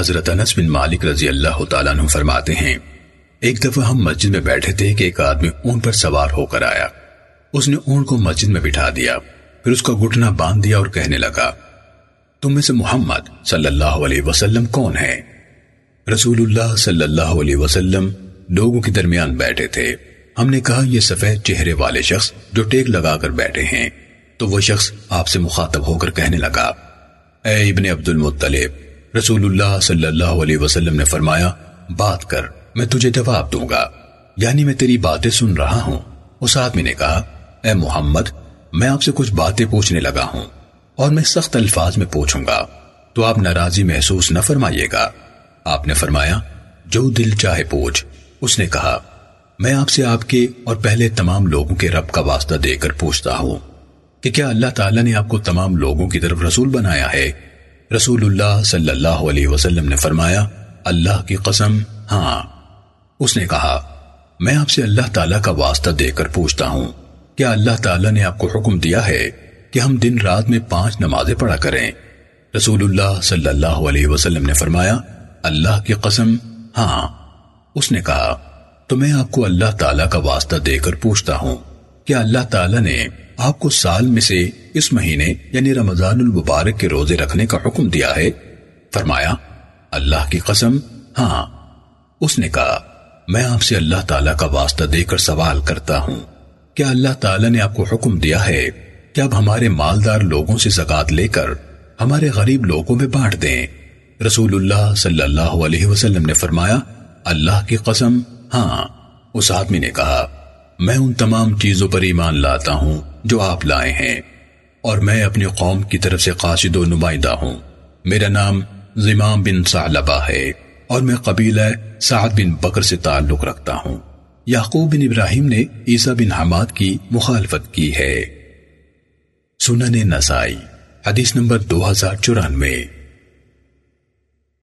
حضرت انس بن مالک رضی اللہ تعالیٰ عنہ فرماتے ہیں، ایک دفعہ ہم مسجد میں بیٹھے تھے کہ ایک آدمی اون پر سوار ہو کر آیا۔ اس نے اون کو مسجد میں بٹھا دیا، پھر اس کا گھٹنا باندھ دیا اور کہنے لگا، تم میں سے محمد صلی اللہ علیہ وسلم کون ہے؟ رسول اللہ صلی اللہ علیہ وسلم لوگوں کے درمیان بیٹھے تھے۔ ہم نے کہا، یہ سفید چہرے والے شخص جو ٹیک لگا کر بیٹھے ہیں۔ تو وہ شخص آپ سے مخاطب ہو کر کہنے لگا اے ابن عبد المطلب رسول اللہ صلی اللہ علیہ وسلم نے فرمایا، بات کر، میں تجھے جواب دوں گا۔ یعنی میں تیری باتیں سن رہا ہوں۔ اس آدمی نے کہا، اے محمد، میں آپ سے کچھ باتیں پوچھنے لگا ہوں اور میں سخت الفاظ میں پوچھوں گا۔ تو آپ ناراضی محسوس نہ فرمائیے گا۔ آپ نے فرمایا، جو دل چاہے پوچھ۔ اس نے کہا، میں آپ سے آپ کے اور پہلے تمام لوگوں کے رب کا واسطہ دے کر پوچھتا ہوں، کیا اللہ تعالیٰ نے آپ کو تمام لوگوں کی طرف رسول بنایا ہے رسول اللہ صلی اللہ علیہ وسلم نے فرمایا، اللہ کی قسم ہاں۔ اس نے کہا میں آپ سے اللہ تعالیٰ کا واسطہ دے کر پوچھتا ہوں، کیا اللہ تعالیٰ نے نمازیں پڑھا کریں رسول اللہ صلی اللہ علیہ وسلم نے فرمایا، اللہ کی قسم ہاں۔ اس نے کہا تو میں آپ کو اللہ تعالیٰ کا واسطہ دے کر پوچھتا ہوں۔ کیا اللہ تعالیٰ نے آپ کو سال میں سے اس مہینے یعنی رمضان المبارک کے روزے رکھنے کا حکم دیا ہے فرمایا، اللہ کی قسم ہاں۔ اس نے کہا، میں آپ سے اللہ تعالیٰ کا واسطہ دے کر سوال کرتا ہوں۔ کیا اللہ تعالیٰ نے آپ کو جو آپ لائے ہیں۔ اور میں اپنی قوم کی طرف سے زکات لے نمائندہ ہوں۔ میرا نام زمام بن دیں ہے اور میں قبیلہ سعد بن بکر سے تعلق رکھتا ہوں۔ ہاں بن ابراہیم نے کہا بن حماد کی مخالفت کی ہے۔ سنن نسائی، حدیث نمبر دو ہزار چورانوے۔